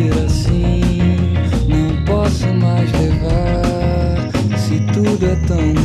Ser assim. Não posso mais levar. Se tudo é tão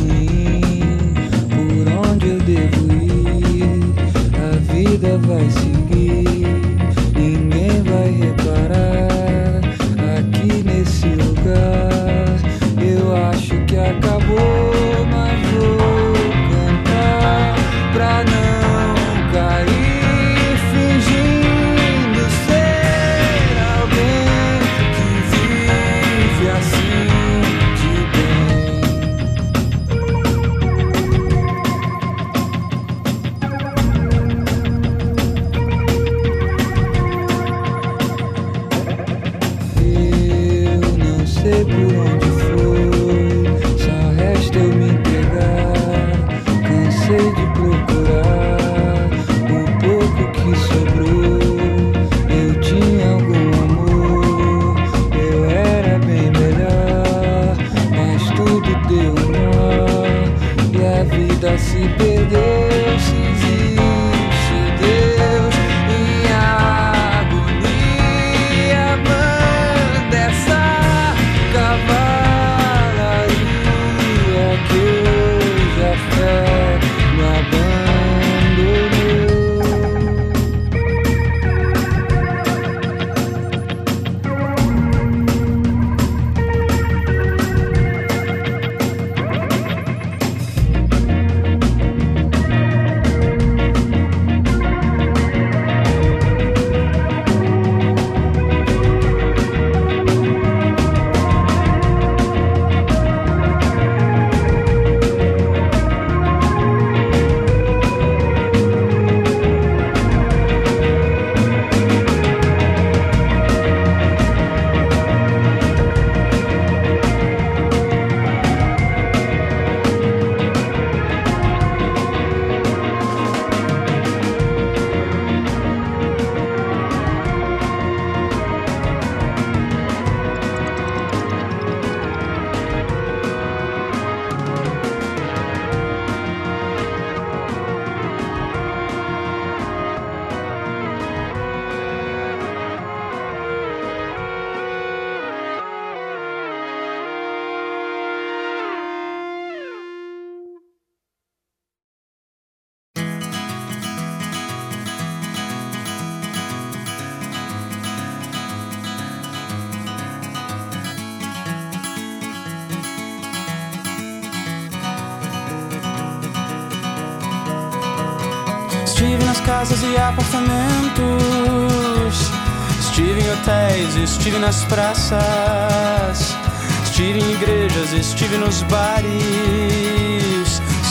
casas e apartamentos, estive em hotéis, estive nas praças, estive em igrejas, estive nos bares,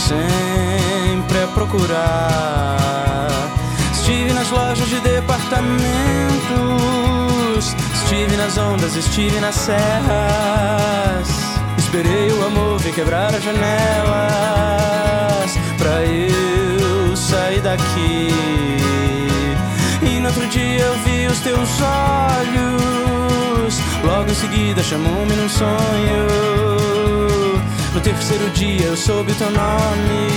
sempre a procurar. Estive nas lojas de departamentos, estive nas ondas, estive nas serras. Esperei o amor vir quebrar as janelas pra eu daqui. E no outro dia eu vi os teus olhos. Logo em seguida chamou-me num sonho. No terceiro dia eu soube teu nome.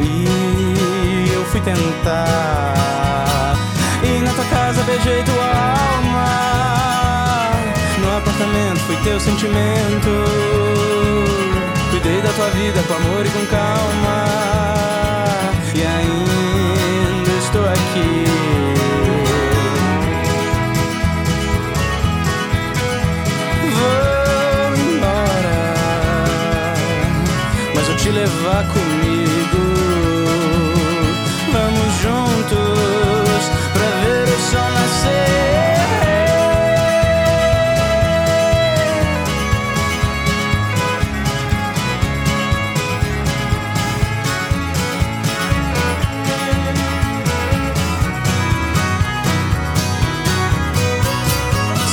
E eu fui tentar. E na tua casa beijei tua alma. No apartamento fui teu sentimento. Cuidei da tua vida com amor e com calma. Levar comigo. Vamos juntos pra ver o sol nascer.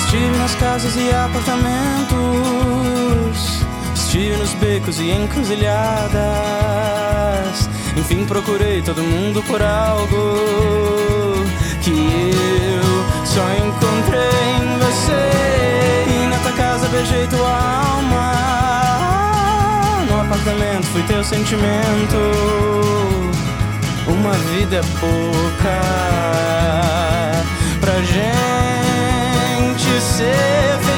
Estive nas casas e apartamentos, nos becos e encruzilhadas. Enfim, procurei todo mundo por algo que eu só encontrei em você. E na tua casa beijei tua alma. No apartamento fui teu sentimento. Uma vida é pouca pra gente essa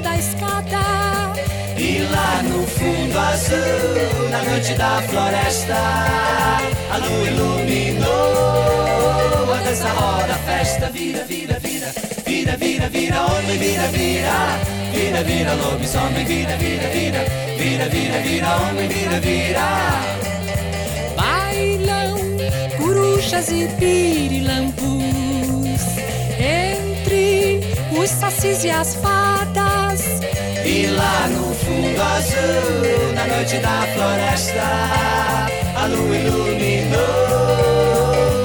da escada. E lá no fundo azul, na noite da floresta, a lua iluminou a dança roda, a festa vira, vira, vira, vira, vira, vira, homem, vira, vira, vira, vira, lobisomem, vira, vira, vira, vira, vira, vira, homem, vira, vira. Bailam corujas e pirilampus entre os sacis e as fadas. E lá no fundo azul, na noite da floresta, a lua iluminou.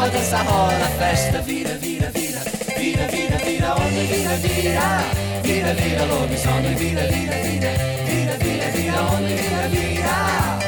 A dança roda, a festa vira, vira, vira, vira, vira, vira, homem, vira, vira, vira, vira, lobisomem, vira, vira, vira, vira, vira, vira, homem, vira, vira. Bailam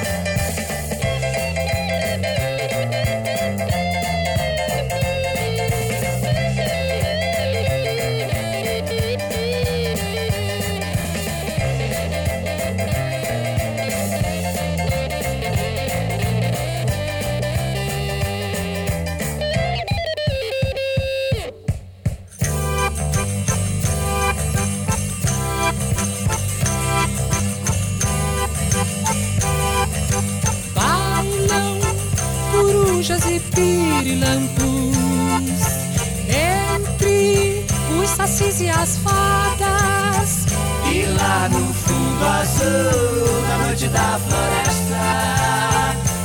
entre os sacis e as fadas. E lá no fundo azul, na noite da floresta,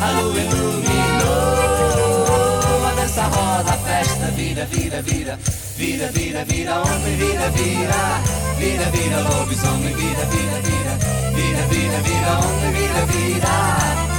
a lua iluminou a dança roda, a festa vira, vira, vira, vira, vira, vira, homem, vira, vira, vira, vira, lobisomem, vira, vira, vira, vira, vira, vira, homem, vira, vira. você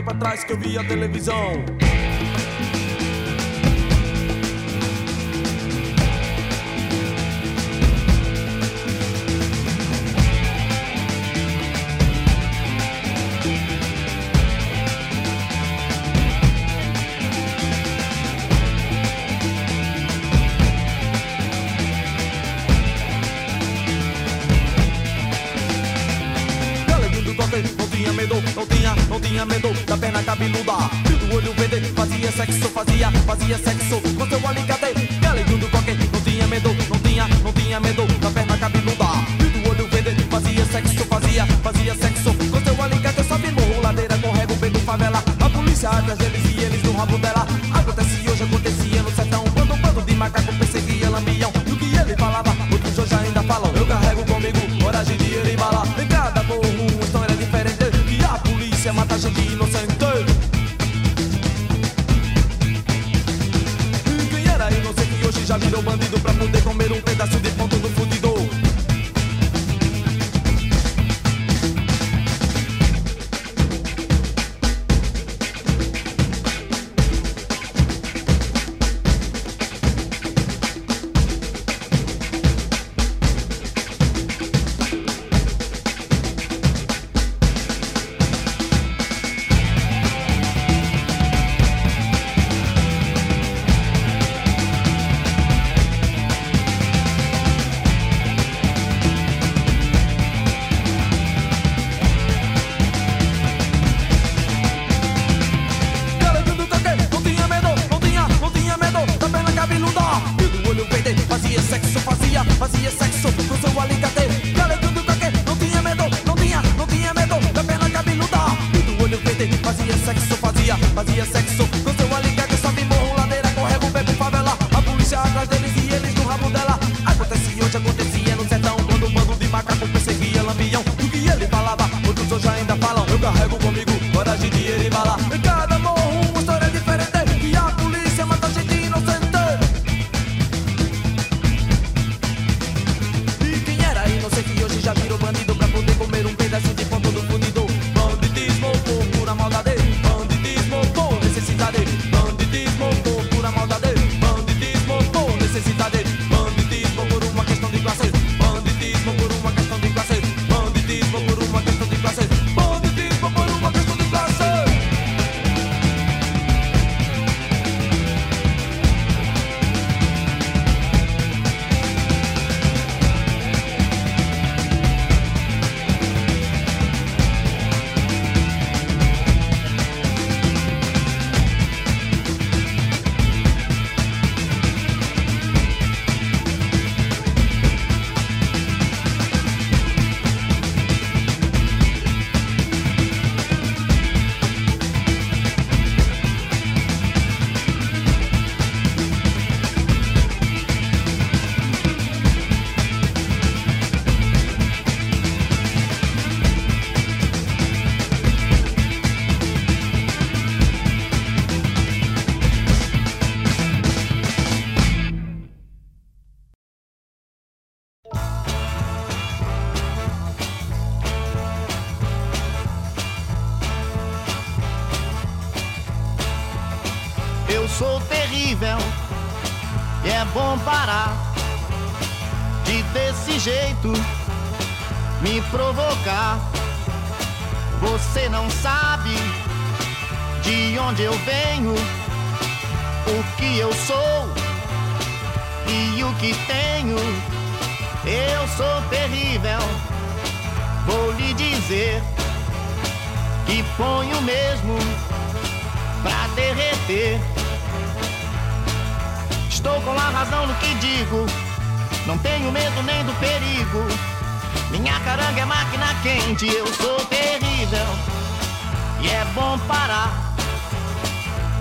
tempo atrás que eu via televisão. Fazia, sexo com seu alicate. Galeguinho do toque, não tinha medo, não tinha, não tinha medo da perna cabeluda. Fio do olho verde, fazia sexo, fazia, fazia sexo com seu alicate. Sobe morro, ladeira, correga o beco, favela. A polícia atrás deles e eles no rabo dela. Acontece hoje, acontecia no sertão. Quando um bando de macaco perseguia lambião. E o que ele falava, outros hoje ainda falam. Eu carrego comigo coragem de ele bala. Em cada morro, uma história diferente. Que a polícia mata gente inocente.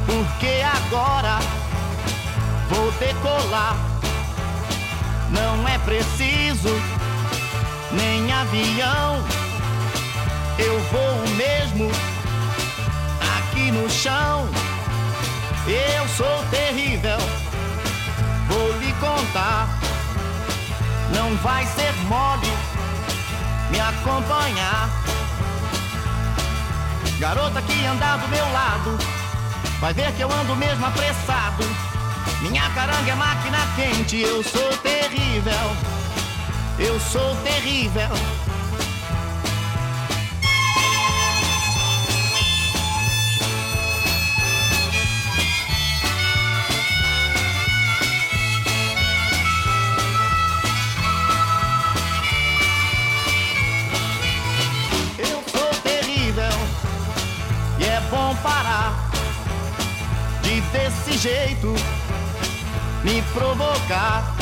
Porque agora vou decolar. Não é preciso nem avião, eu vou mesmo aqui no chão. Eu sou terrível, vou lhe contar. Não vai ser mole me acompanhar. Garota que anda do meu lado, vai ver que eu ando mesmo apressado. Minha caranga é máquina quente, eu sou terrível. Eu sou terrível. Jeito me provocar.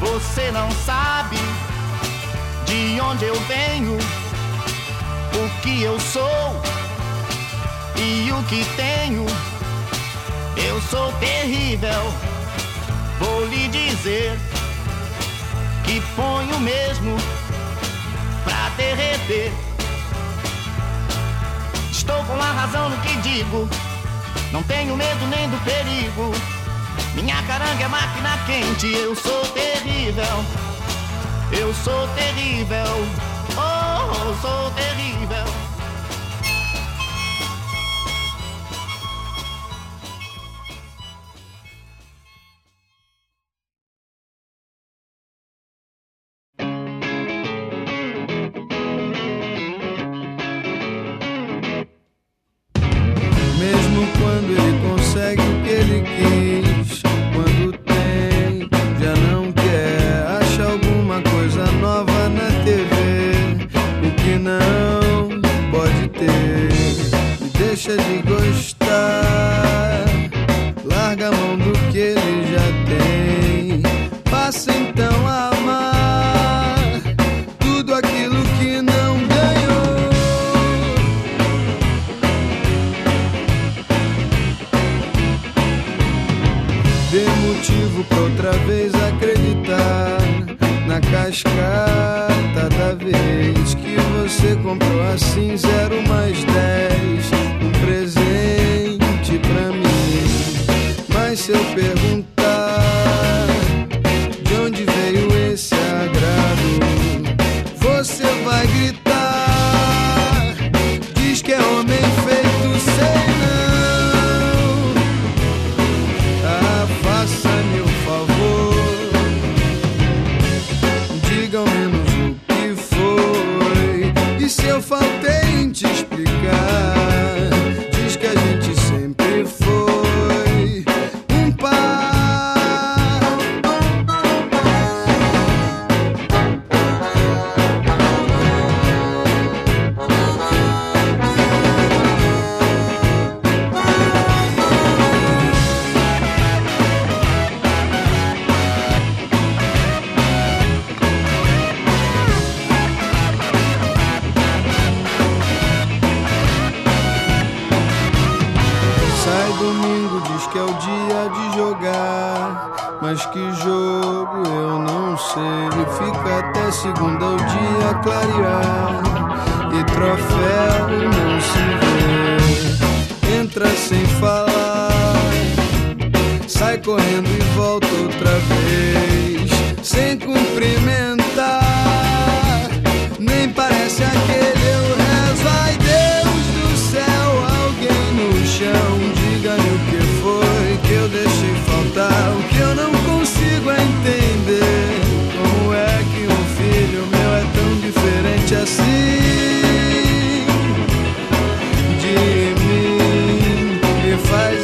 Você não sabe de onde eu venho, o que eu sou e o que tenho. Eu sou terrível, vou lhe dizer que ponho mesmo pra derreter. Estou com a razão no que digo, não tenho medo nem do perigo. Minha caranga é máquina quente, eu sou terrível. Eu sou terrível, oh, sou terrível. Mas que jogo eu não sei. Fica até segunda o dia clarear. E troféu não se vê. Entra sem falar. Sai correndo e volta outra vez. Sem cumprimentar. Nem parece aquele eu rezo. Ai Deus do céu, alguém no chão. Diga-me o que foi entender como é que um filho meu é tão diferente assim de mim. E faz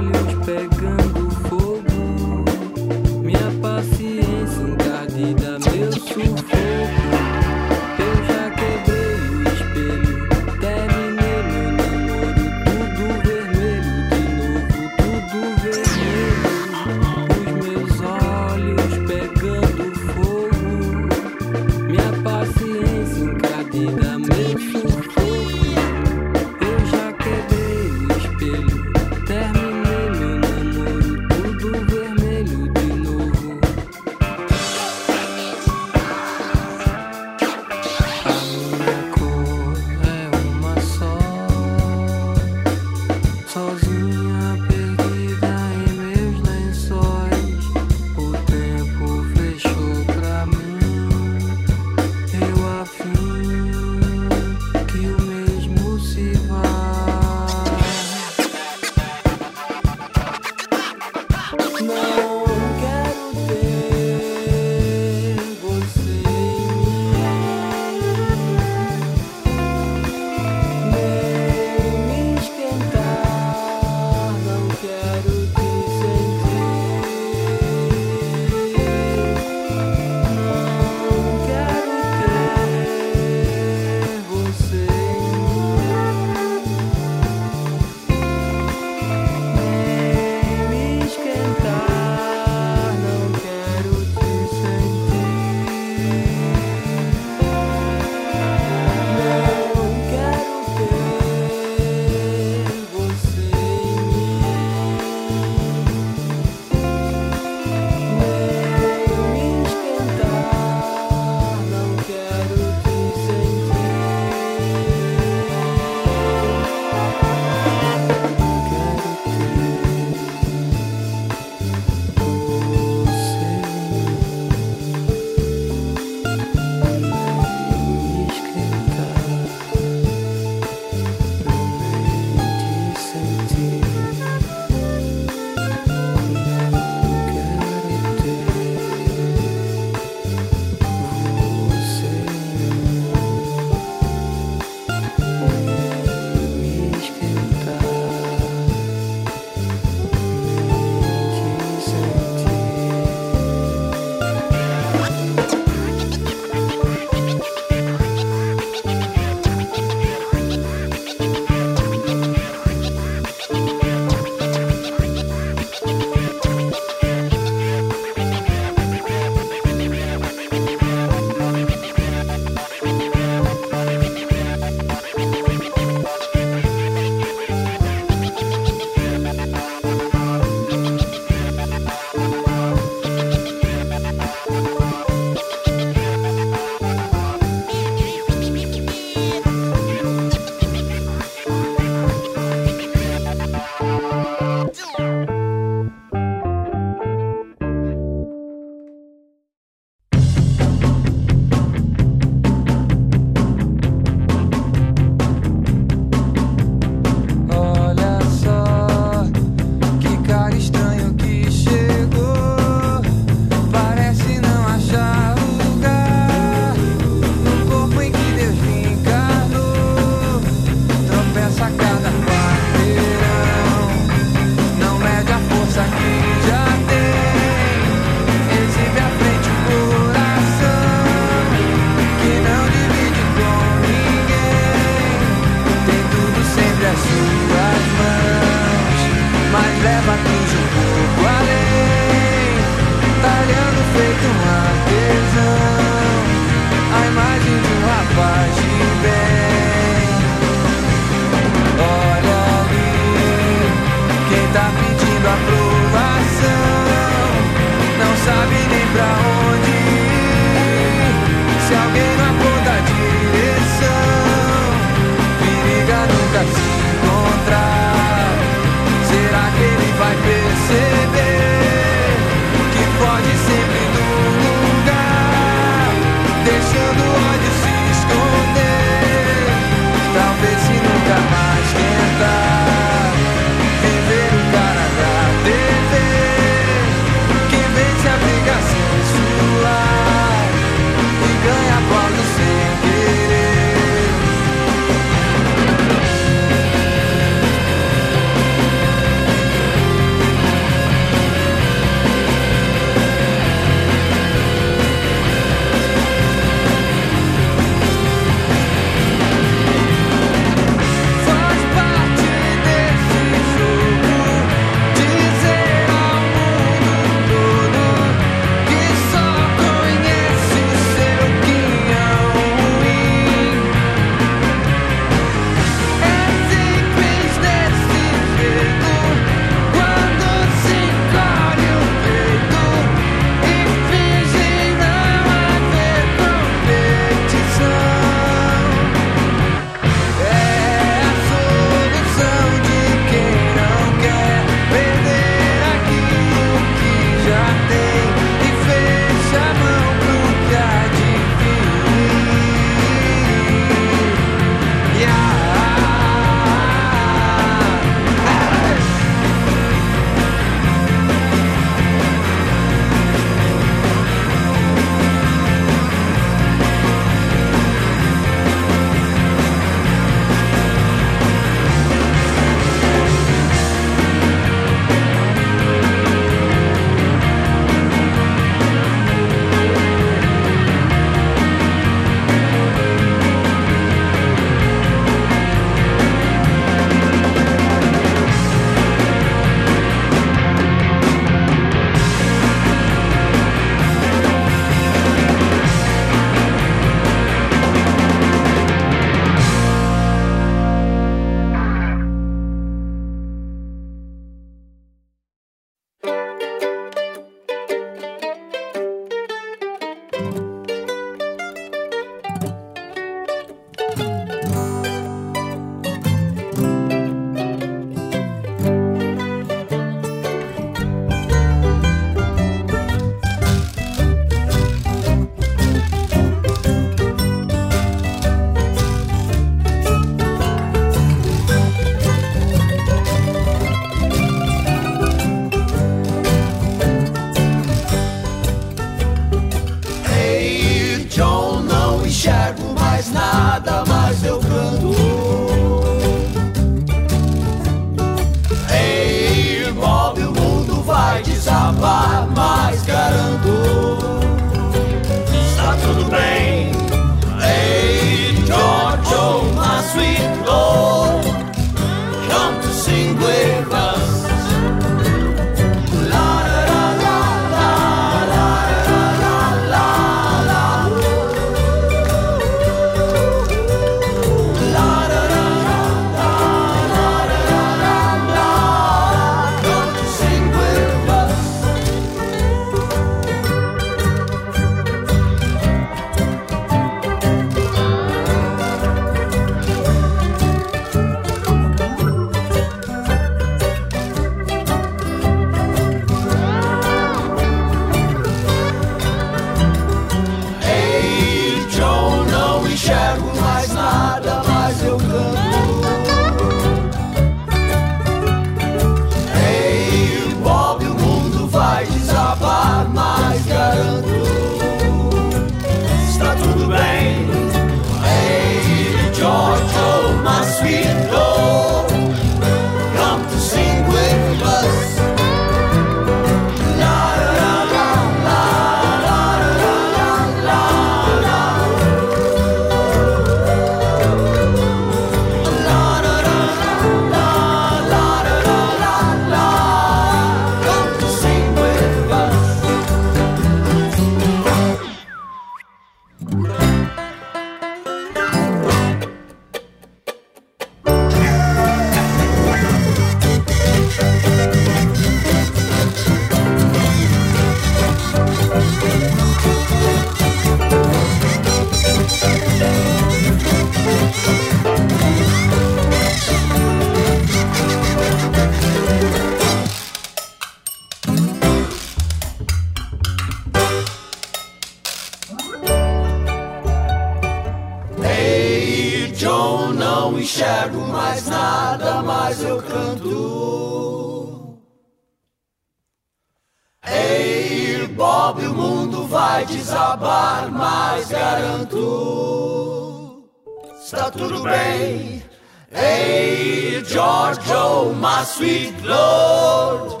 Sta tudo bem. Hey, Giorgio, oh, my sweet lord,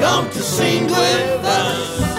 come to sing with us.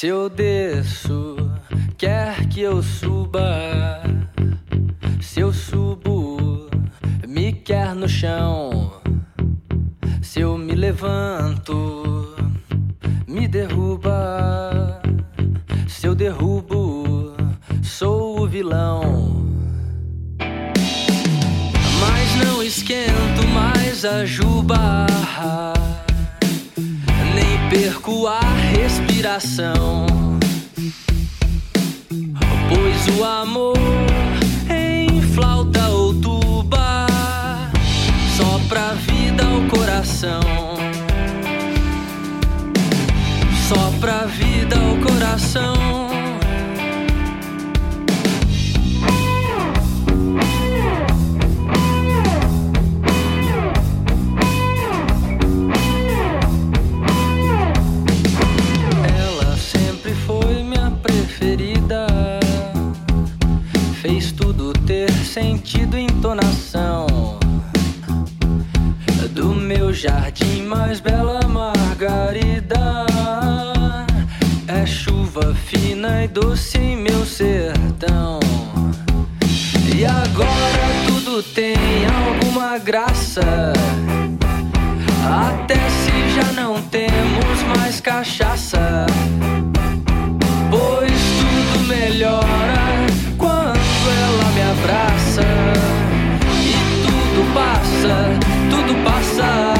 Se eu desço, quer que eu suba. Se eu subo, me quer no chão. Se eu me levanto, me derruba. Se eu derrubo, sou o vilão. Mas não esquento mais a juba. Nem perco a respiração. Pois o amor em flauta ou tuba só pra vida o coração. Só pra vida o coração. Sentido entonação. Do meu jardim mais bela margarida. É chuva fina e doce em meu sertão. E agora tudo tem alguma graça. Até se já não temos mais cachaça. Pois tudo melhora passa, tudo passa.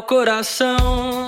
O coração.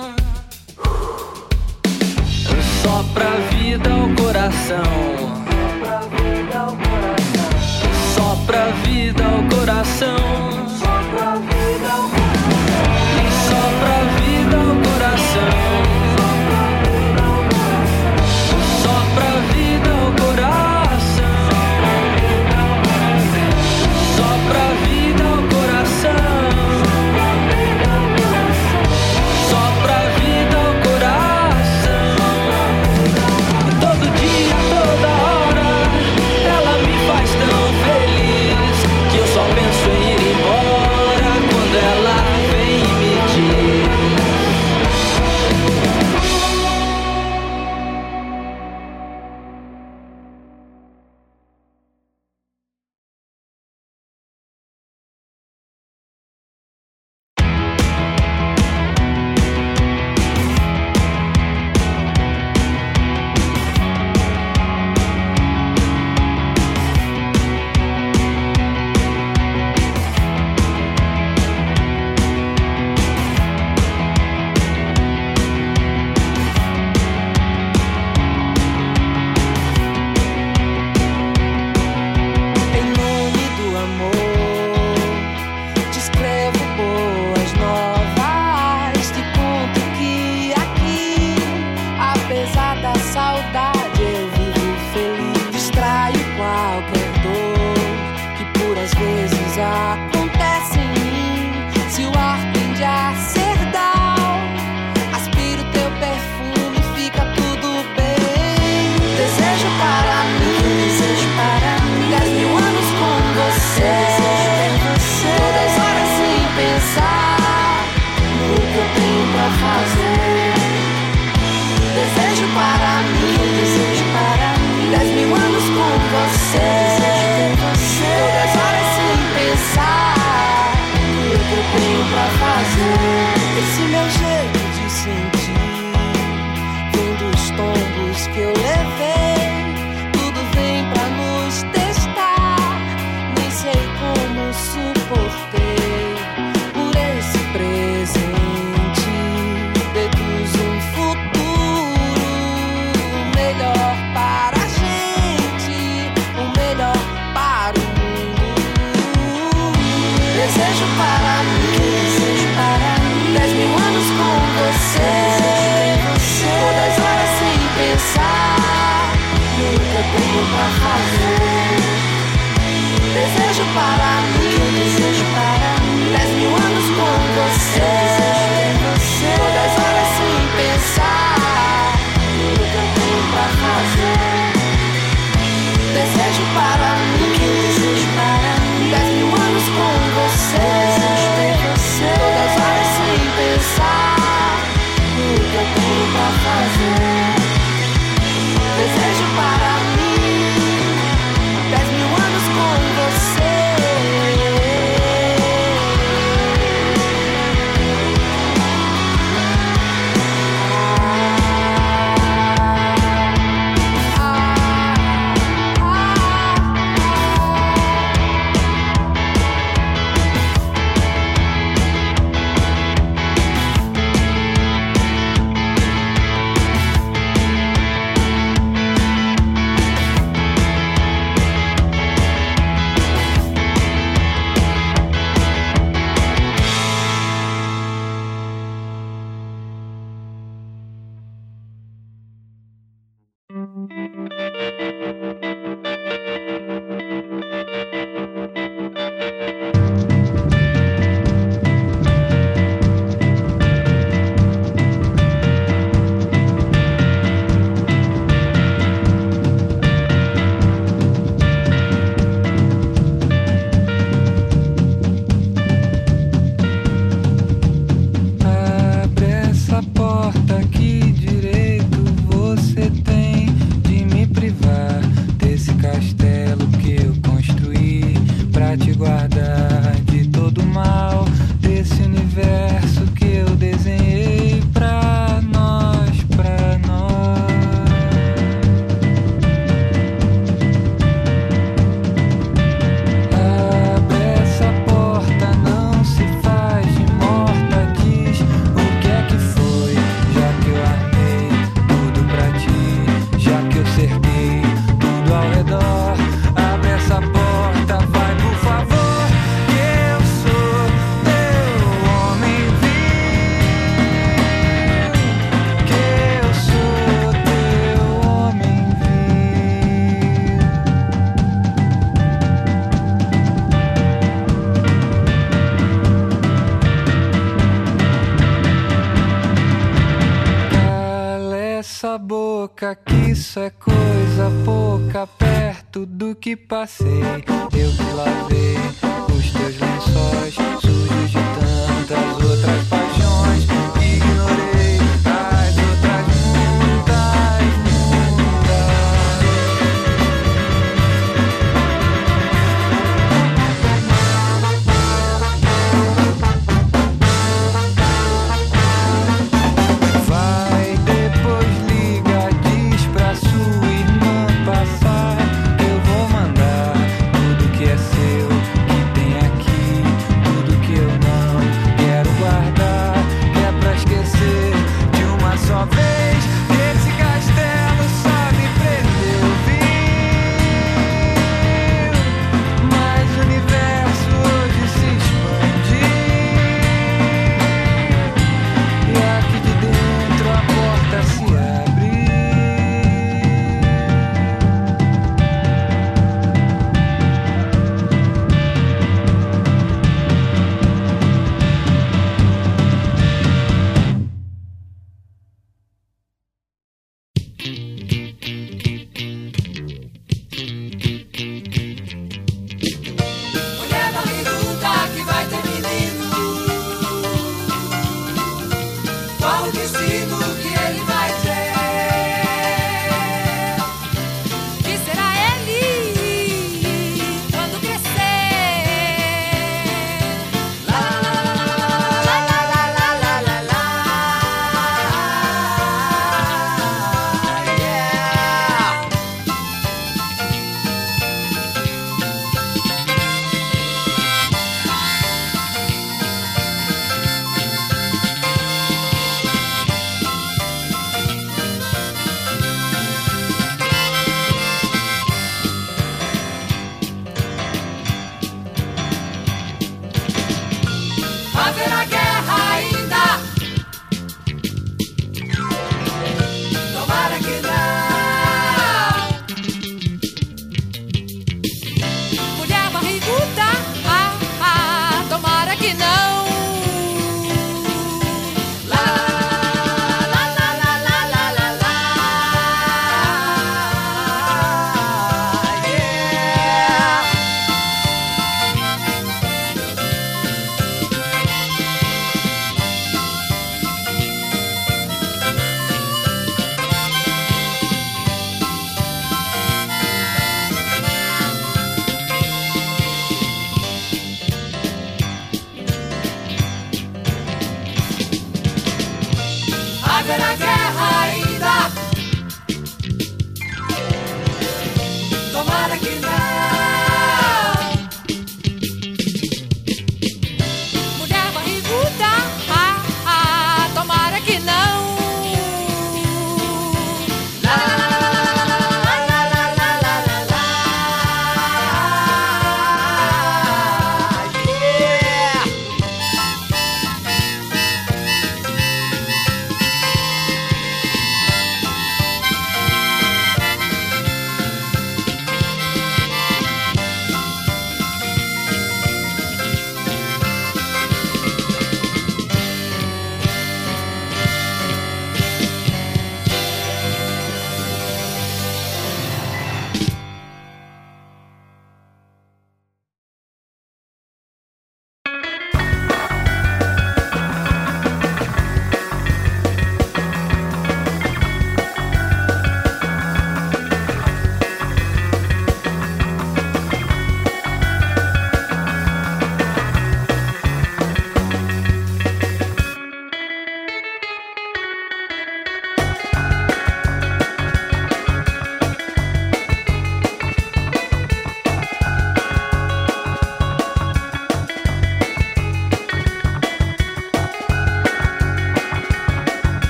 passé.